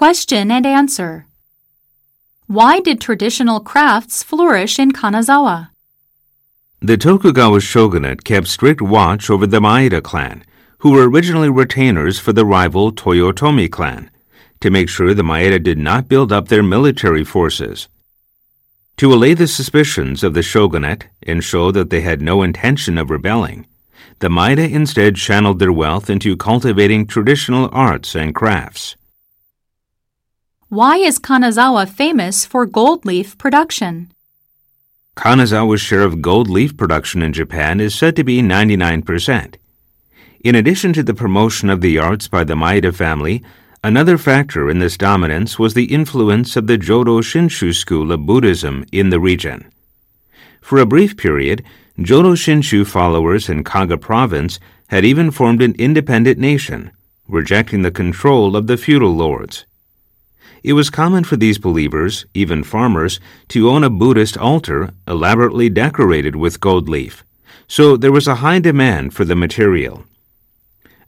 Question and answer. Why did traditional crafts flourish in Kanazawa? The Tokugawa shogunate kept strict watch over the Maeda clan, who were originally retainers for the rival Toyotomi clan, to make sure the Maeda did not build up their military forces. To allay the suspicions of the shogunate and show that they had no intention of rebelling, the Maeda instead channeled their wealth into cultivating traditional arts and crafts. Why is Kanazawa famous for gold leaf production? Kanazawa's share of gold leaf production in Japan is said to be 99%. In addition to the promotion of the arts by the Maeda family, another factor in this dominance was the influence of the Jodo Shinshu school of Buddhism in the region. For a brief period, Jodo Shinshu followers in Kaga province had even formed an independent nation, rejecting the control of the feudal lords. It was common for these believers, even farmers, to own a Buddhist altar elaborately decorated with gold leaf, so there was a high demand for the material.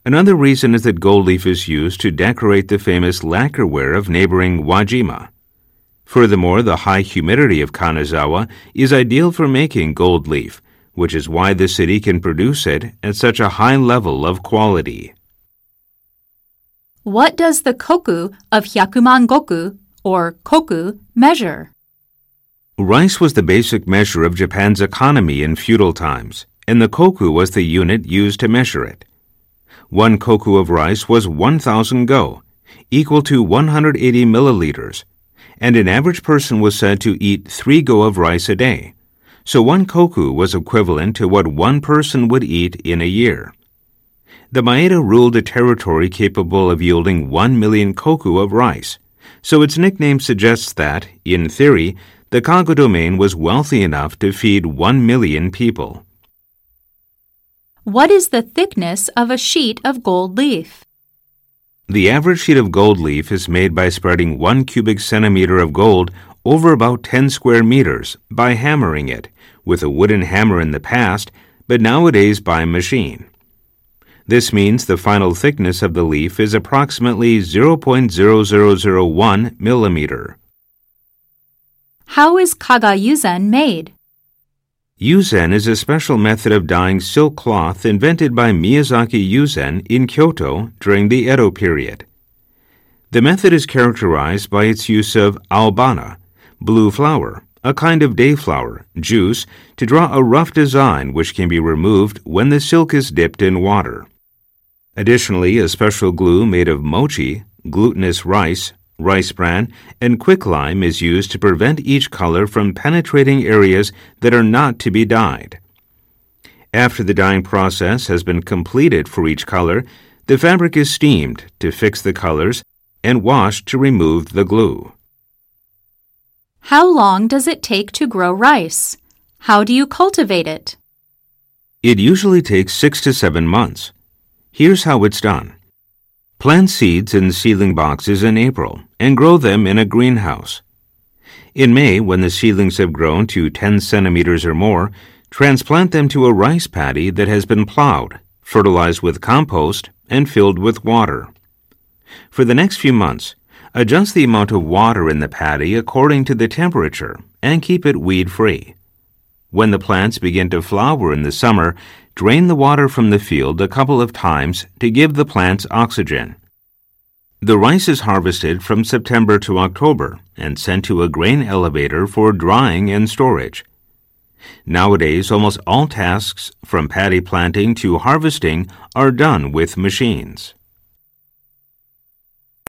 Another reason is that gold leaf is used to decorate the famous lacquerware of neighboring Wajima. Furthermore, the high humidity of Kanazawa is ideal for making gold leaf, which is why the city can produce it at such a high level of quality. What does the koku of Hyakuman Goku, or koku, measure? Rice was the basic measure of Japan's economy in feudal times, and the koku was the unit used to measure it. One koku of rice was 1,000 go, equal to 180 milliliters, and an average person was said to eat 3 go of rice a day. So one koku was equivalent to what one person would eat in a year. The Maeda ruled a territory capable of yielding 1 million koku of rice, so its nickname suggests that, in theory, the Kaga domain was wealthy enough to feed 1 million people. What is the thickness of a sheet of gold leaf? The average sheet of gold leaf is made by spreading 1 cubic centimeter of gold over about 10 square meters by hammering it, with a wooden hammer in the past, but nowadays by machine. This means the final thickness of the leaf is approximately 0.0001 millimeter. How is Kaga Yuzen made? Yuzen is a special method of dyeing silk cloth invented by Miyazaki Yuzen in Kyoto during the Edo period. The method is characterized by its use of aobana, blue flower, a kind of dayflower, juice, to draw a rough design which can be removed when the silk is dipped in water. Additionally, a special glue made of mochi, glutinous rice, rice bran, and quicklime is used to prevent each color from penetrating areas that are not to be dyed. After the dyeing process has been completed for each color, the fabric is steamed to fix the colors and washed to remove the glue. How long does it take to grow rice? How do you cultivate it? It usually takes six to seven months. Here's how it's done. Plant seeds in seedling boxes in April and grow them in a greenhouse. In May, when the seedlings have grown to 10 centimeters or more, transplant them to a rice paddy that has been plowed, fertilized with compost, and filled with water. For the next few months, adjust the amount of water in the paddy according to the temperature and keep it weed free. When the plants begin to flower in the summer, Drain the water from the field a couple of times to give the plants oxygen. The rice is harvested from September to October and sent to a grain elevator for drying and storage. Nowadays, almost all tasks from paddy planting to harvesting are done with machines.